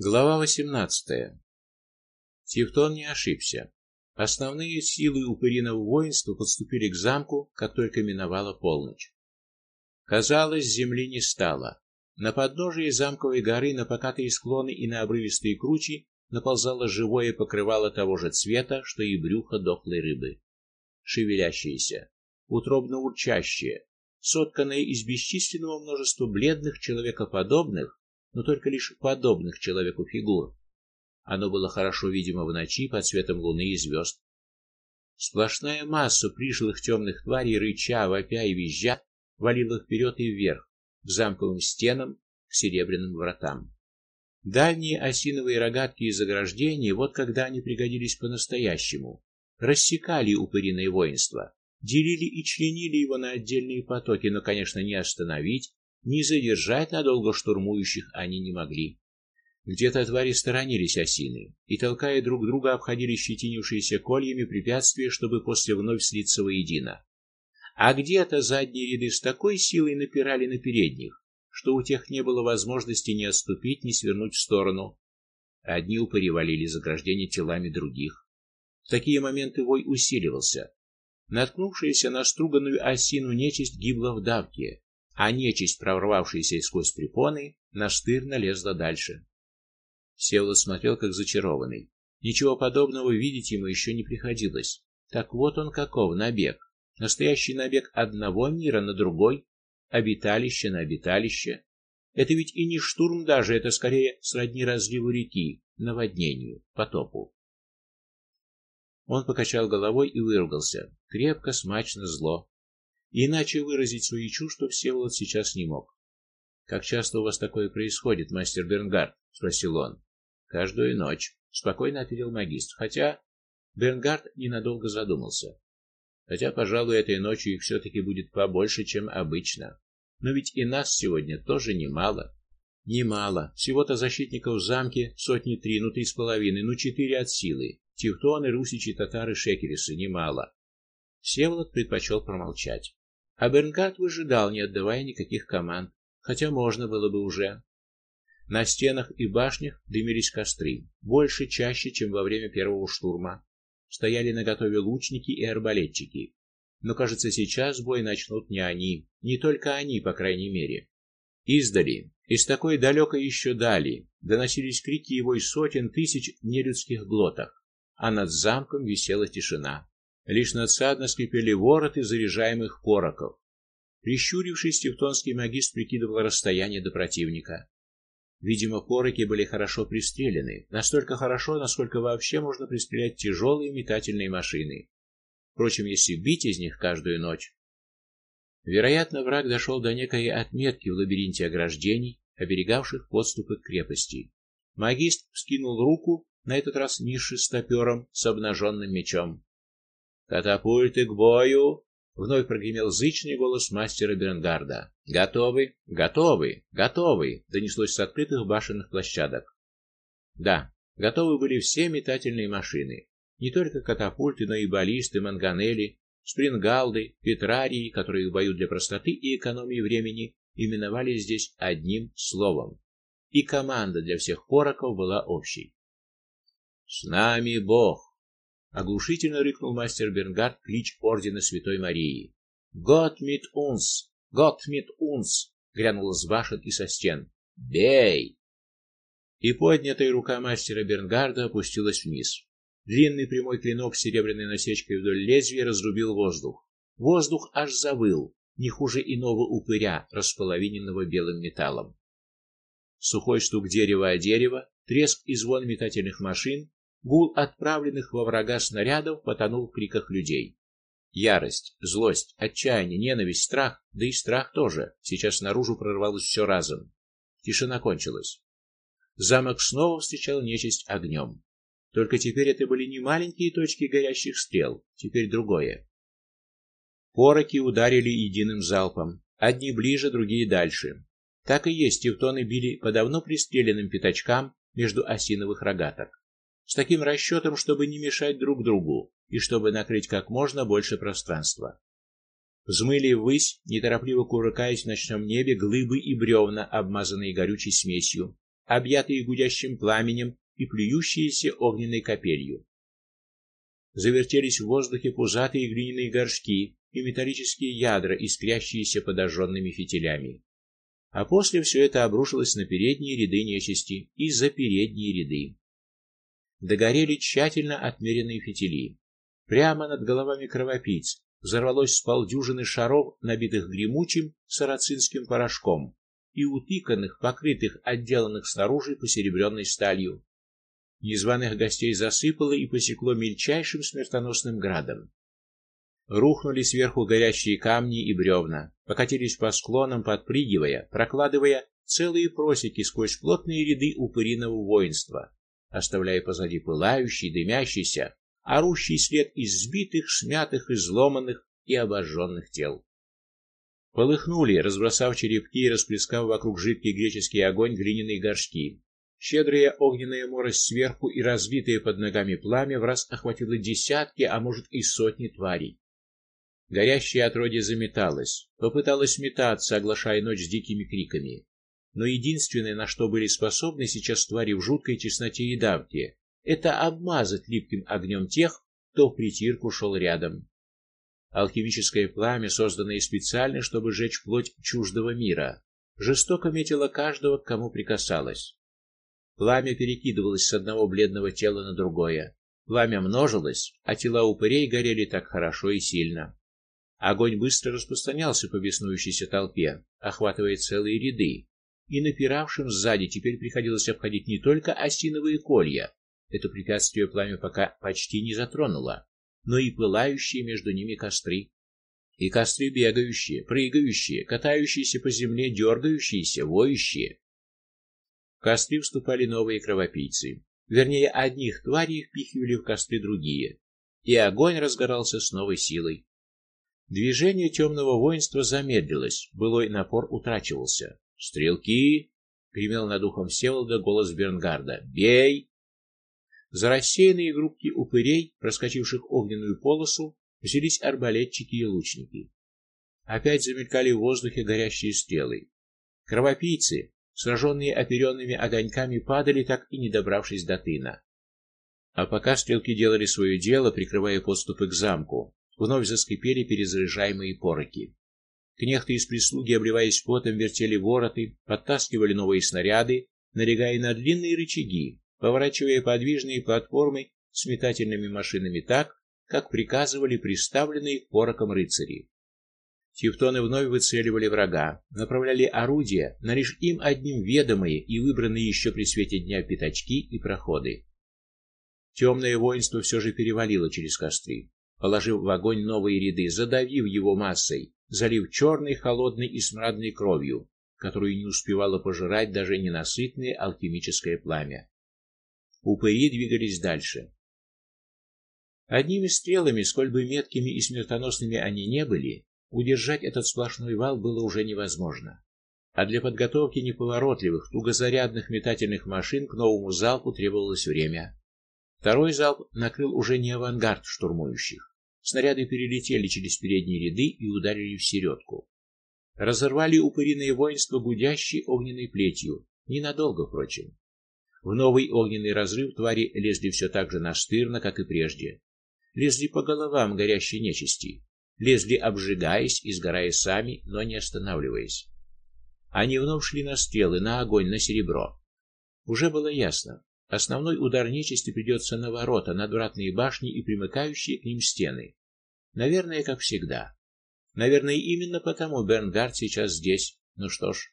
Глава 18. Тевтон не ошибся. Основные силы упыриного воинства подступили к замку, как только миновала полночь. Казалось, земли не стало. На подножии замковой горы, на покатые склоны и на обрывистые кручи наползало живое покрывало того же цвета, что и брюхо дохлой рыбы. Шевелящееся, утробно урчащее, сотканное из бесчисленного множества бледных человекоподобных, но только лишь подобных человеку фигур. Оно было хорошо видимо в ночи под светом луны и звезд. Сплошная масса пришлых темных тварей, рыча, вопя и визжа, валила вперед и вверх, к замковым стенам, к серебряным вратам. Дальние осиновые рогатки и заграждения, вот когда они пригодились по-настоящему, рассекали упыриное воинство, делили и членили его на отдельные потоки, но, конечно, не остановить, не задержать надолго штурмующих они не могли. Где-то твари сторонились осины и толкая друг друга обходили щетинившиеся кольями препятствия, чтобы после вновь слиться воедино. А где-то задние ряды с такой силой напирали на передних, что у тех не было возможности ни отступить, ни свернуть в сторону. Одни упыри валили заграждение телами других. В такие моменты вой усиливался. Наткнувшаяся на струганную осину нечисть гибла в давке, а нечисть, прорвавшаяся сквозь препоны, настырно лезла дальше. Севло смотрел как зачарованный. Ничего подобного видеть ему еще не приходилось. Так вот он каков набег. Настоящий набег одного мира на другой, обиталище на обиталище. Это ведь и не штурм даже, это скорее сродни разливу реки, наводнению, потопу. Он покачал головой и выругался, крепко, смачно, зло. Иначе выразить свои чувства Всеволод сейчас не мог. Как часто у вас такое происходит, мастер Бернгард, спросил он. Каждую ночь, спокойно ответил магистр. Хотя Бернгард ненадолго задумался. Хотя, пожалуй, этой ночью их все таки будет побольше, чем обычно. Но ведь и нас сегодня тоже немало. Немало. Всего-то защитников в замке сотни три, ну три с половиной, ну четыре от силы. Тевтоны, русичи, татары, шекерисы немало. Всеволод предпочел промолчать. А Бернгард выжидал, не отдавая никаких команд, хотя можно было бы уже. На стенах и башнях дымились костры, больше чаще, чем во время первого штурма. Стояли наготове лучники и арбалетчики. Но, кажется, сейчас бой начнут не они, не только они, по крайней мере. Издали, из такой далекой еще дали, доносились крики его из сотен тысяч нелюдских глоток, а над замком висела тишина. Лишь надсадно скрипели вороты заряжаемых пороков. Прищурившись, тевтонский магист прикидывал расстояние до противника. Видимо, пороки были хорошо пристрелены, настолько хорошо, насколько вообще можно пристрелять тяжелые метательные машины. Впрочем, если бить из них каждую ночь, вероятно, враг дошел до некой отметки в лабиринте ограждений, оберегавших подступы к крепости. Магист вскинул руку, на этот раз не шестопером, с обнаженным мечом. Катапульты к бою, вновь прогремел зычный голос мастера Бернгарда. Готовы? Готовы? Готовы, донеслось с открытых башенных площадок. Да, готовы были все метательные машины, не только катапульты, но и баллисты, манганели, спрингалды, петрарии, которые в бою для простоты и экономии времени именовали здесь одним словом. И команда для всех пороков была общей. С нами Бог, оглушительно рыкнул мастер Бернгард клич ордена Святой Марии. "Гott mit uns! Gott mit uns!" грянуло с башен и со стен. "Бей!" И поднятая рука мастера Бернгарда опустилась вниз. Длинный прямой клинок с серебряной насечкой вдоль лезвия разрубил воздух. Воздух аж завыл, не хуже иного упыря, располовиненного белым металлом. Сухой стук дерева о дерево, треск и звон метательных машин, Гул отправленных во врага снарядов потонул в криках людей. Ярость, злость, отчаяние, ненависть, страх, да и страх тоже. Сейчас наружу прорвалось все разом. Тишина кончилась. Замок снова встречал нечисть огнем. Только теперь это были не маленькие точки горящих стрел, теперь другое. Пороки ударили единым залпом, одни ближе, другие дальше. Так и есть, тевтоны били по давно пристреленным пятачкам между осиновых рогаток с таким расчетом, чтобы не мешать друг другу и чтобы накрыть как можно больше пространства. Взмыли ввысь, неторопливо кувыркаясь в ночном небе, глыбы и бревна, обмазанные горючей смесью, объятые гудящим пламенем и плюющиеся огненной капелью. Завертелись в воздухе пузатые глиняные горшки и металлические ядра, искрящиеся подожженными фитилями. А после все это обрушилось на передние ряды нечисти и за передние ряды. Догорели тщательно отмеренные фитили. Прямо над головами кровопийц взорвалось с полдюжины шаров, набитых гремучим сарацинским порошком и утыканных, покрытых, отделанных снаружи посеребренной сталью. Незваных гостей засыпало и посекло мельчайшим смертоносным градом. Рухнули сверху горящие камни и бревна, покатились по склонам, подпрыгивая, прокладывая целые просеки сквозь плотные ряды упыриного воинства, оставляя позади пылающий, дымящийся, орущий след из сбитых, смятых, изломанных и обожженных тел. Полыхнули, разбросав черепки и расплескав вокруг жидкий греческий огонь глиняные горшки. Щедрая огненная морось сверху и разбитое под ногами пламя в раз охватило десятки, а может и сотни тварей. Горящее отродье заметалось, попыталось метаться, оглашая ночь с дикими криками. Но единственное, на что были способны сейчас твари в жуткой тесноте и давке, это обмазать липким огнем тех, кто в притирку шел рядом. Алхимическое пламя, созданное специально, чтобы сжечь плоть чуждого мира, жестоко метило каждого, к кому прикасалось. Пламя перекидывалось с одного бледного тела на другое. Пламя множилось, а тела упырей горели так хорошо и сильно. Огонь быстро распространялся по беснующейся толпе, охватывая целые ряды, и напиравшим сзади теперь приходилось обходить не только осиновые колья, это препятствие пламя пока почти не затронуло, но и пылающие между ними костры. И костры бегающие, прыгающие, катающиеся по земле, дергающиеся, воющие. В костры вступали новые кровопийцы. Вернее, одних тварей впихивали в костры другие, и огонь разгорался с новой силой. Движение темного воинства замедлилось, былой напор утрачивался. "Стрелки!" гремел над ухом Всеволода голос Бернгарда. "Бей!" За рассеянные группки упырей, проскочивших огненную полосу, взялись арбалетчики и лучники. Опять замелькали в воздухе горящие стрелы. Кровопийцы, сраженные оперенными огоньками, падали, так и не добравшись до тына. А пока стрелки делали свое дело, прикрывая подступы к замку, Вновь заскрипели перезаряжаемые пороки. Кнехты из прислуги, обливаясь потом, вертели вороты, подтаскивали новые снаряды, налегая на длинные рычаги, поворачивая подвижные платформы с метательными машинами так, как приказывали приставленные к порокам рыцари. Тевтоны вновь выцеливали врага, направляли орудия на лишь им одним ведомые и выбранные еще при свете дня пятачки и проходы. Темное воинство все же перевалило через костры положив в огонь новые ряды, задавив его массой, залив черной, холодной и смрадной кровью, которую не успевало пожирать даже ненасытное алхимическое пламя. Упыри двигались дальше. Одними стрелами, сколь бы меткими и смертоносными они не были, удержать этот сплошной вал было уже невозможно. А для подготовки неповоротливых, тугозарядных метательных машин к новому залпу требовалось время. Второй залп накрыл уже не авангард штурмующих. Снаряды перелетели через передние ряды и ударили в середку. Разорвали упыриное воинство гудящей огненной плетью, ненадолго, впрочем. В новый огненный разрыв твари лезли все так же настырно, как и прежде. Лезли по головам горящей нечисти, лезли обжигаясь и сгорая сами, но не останавливаясь. Они вновь шли на стрелы, на огонь, на серебро. Уже было ясно, Основной удар нечисти придется на ворота, надвратные башни и примыкающие к ним стены. Наверное, как всегда. Наверное, именно потому Бернгард сейчас здесь. Ну что ж,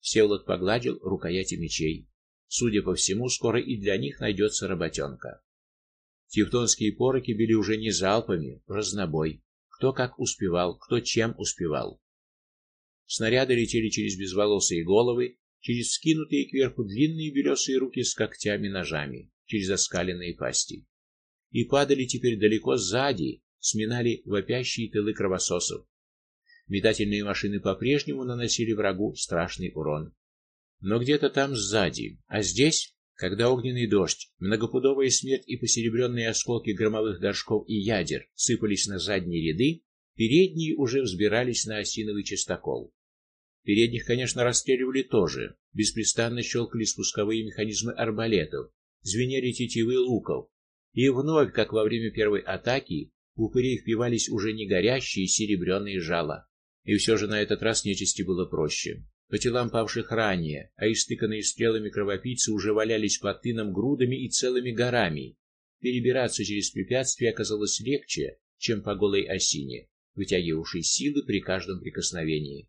Всеволод погладил рукояти мечей. Судя по всему, скоро и для них найдется работенка. Тевтонские пороки били уже не залпами, разнобой. Кто как успевал, кто чем успевал. Снаряды летели через безволосые головы, через скинутые кверху длинные белесые руки с когтями-ножами, через оскаленные пасти. И падали теперь далеко сзади, сминали вопящие тылы кровососов. Метательные машины по-прежнему наносили врагу страшный урон. Но где-то там сзади, а здесь, когда огненный дождь, многопудовая смерть и посеребренные осколки громовых горшков и ядер сыпались на задние ряды, передние уже взбирались на осиновый частокол. Передних, конечно, расстреливали тоже, беспрестанно щелкали спусковые механизмы арбалетов, звенели тетивы луков. И вновь, как во время первой атаки, в упырей впивались уже не горящие серебряные жала. И все же на этот раз нечисти было проще. По телам павших ранее, а истыканные стрелами кровопийцы уже валялись под тыном грудами и целыми горами. Перебираться через препятствия оказалось легче, чем по голой осине, вытягивавшей силы при каждом прикосновении.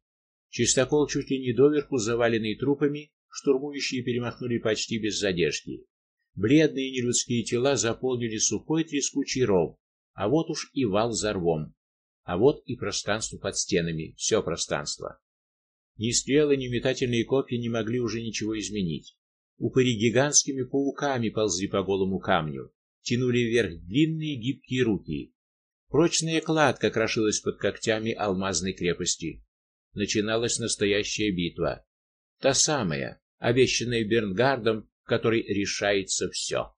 Чистокол чуть ли не доверху заваленный трупами, штурмующие перемахнули почти без задержки. Бледные нелюдские тела заполнили сухой трескучий ров, а вот уж и вал за рвом, а вот и пространство под стенами, все пространство. Ни стрелы, ни метательные копья не могли уже ничего изменить. Упыри гигантскими пауками ползли по голому камню, тянули вверх длинные гибкие руки. Прочная кладка крошилась под когтями алмазной крепости. Начиналась настоящая битва, та самая, обещанная Бернгардом, в которой решается все.